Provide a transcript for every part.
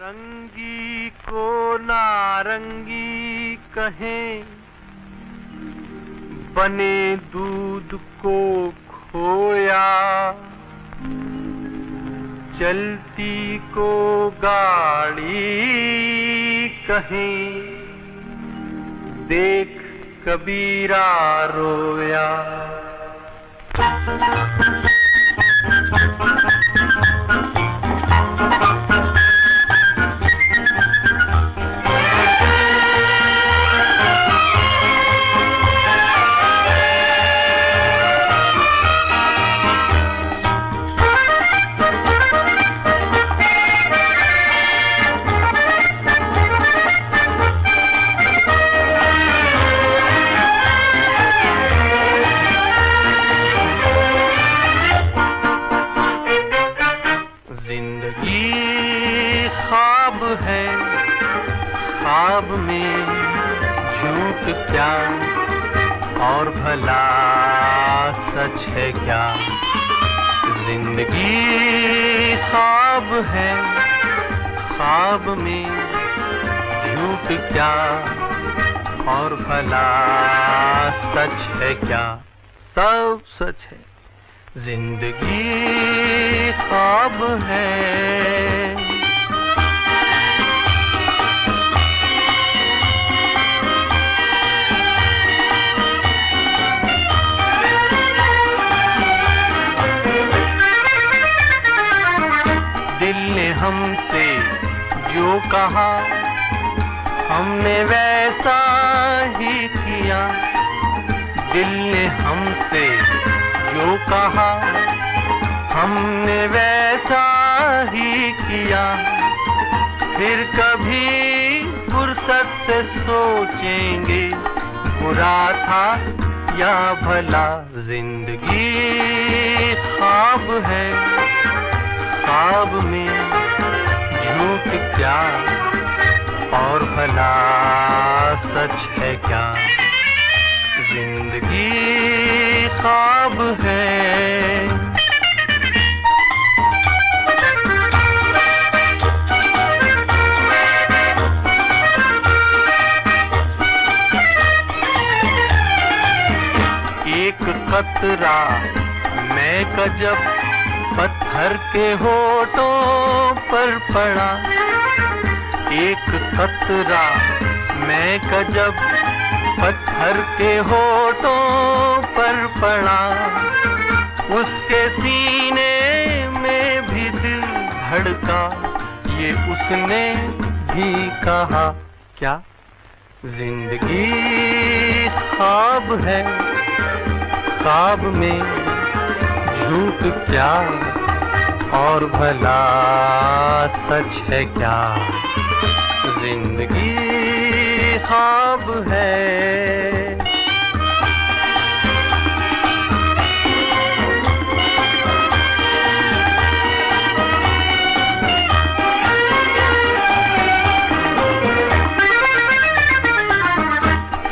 रंगी को नारंगी कहें। बने दूध को खोया। चलती को गाड़ी कहें। देख कबीरा रोया। ज़िंदगी ख्वाब है। ख्वाब में झूठ क्या? और भला सच है क्या? ज़िंदगी ख्वाब है। ख्वाब में झूठ क्या? और भला सच है क्या? सब सच है। ज़िंदगी ख्वाब है। दिल ने हमसे जो कहा, हमने वैसा ही किया। दिल ने हमसे कहा, हमने वैसा ही किया। फिर कभी फुर्सत से सोचेंगे, बुरा था या भला ज़िंदगी ख्वाब है। ख्वाब में झूठ क्या और भला सच है क्या? ज़िंदगी ख्वाब है। कतरा मैं कजब पत्थर के होठों पर पड़ा। एक खतरा मैं कजब पत्थर के होठों पर पड़ा। उसके सीने में भी दिल धड़का। ये उसने भी कहा। क्या? ज़िंदगी ख्वाब है। ख्वाब में झूठ क्या और भला सच है क्या? ज़िंदगी ख्वाब है।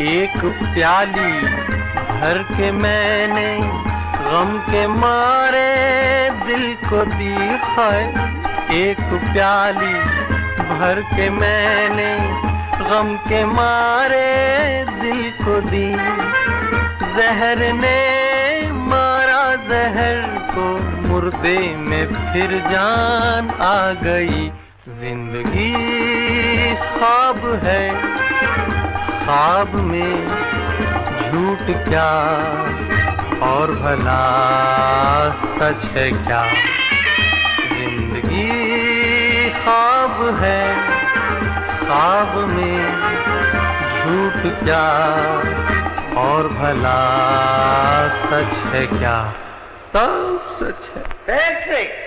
एक प्याली भर के मैंने गम के मारे दिल को दी है। एक प्याली भर के मैंने गम के मारे दिल को दी। जहर ने मारा जहर को, मुर्दे में फिर जान आ गई। ज़िंदगी ख्वाब है, ख्वाब में झूठ क्या? और भला सच है क्या? ज़िंदगी ख्वाब है, ख्वाब में झूठ क्या? और भला सच है क्या? सब सच है!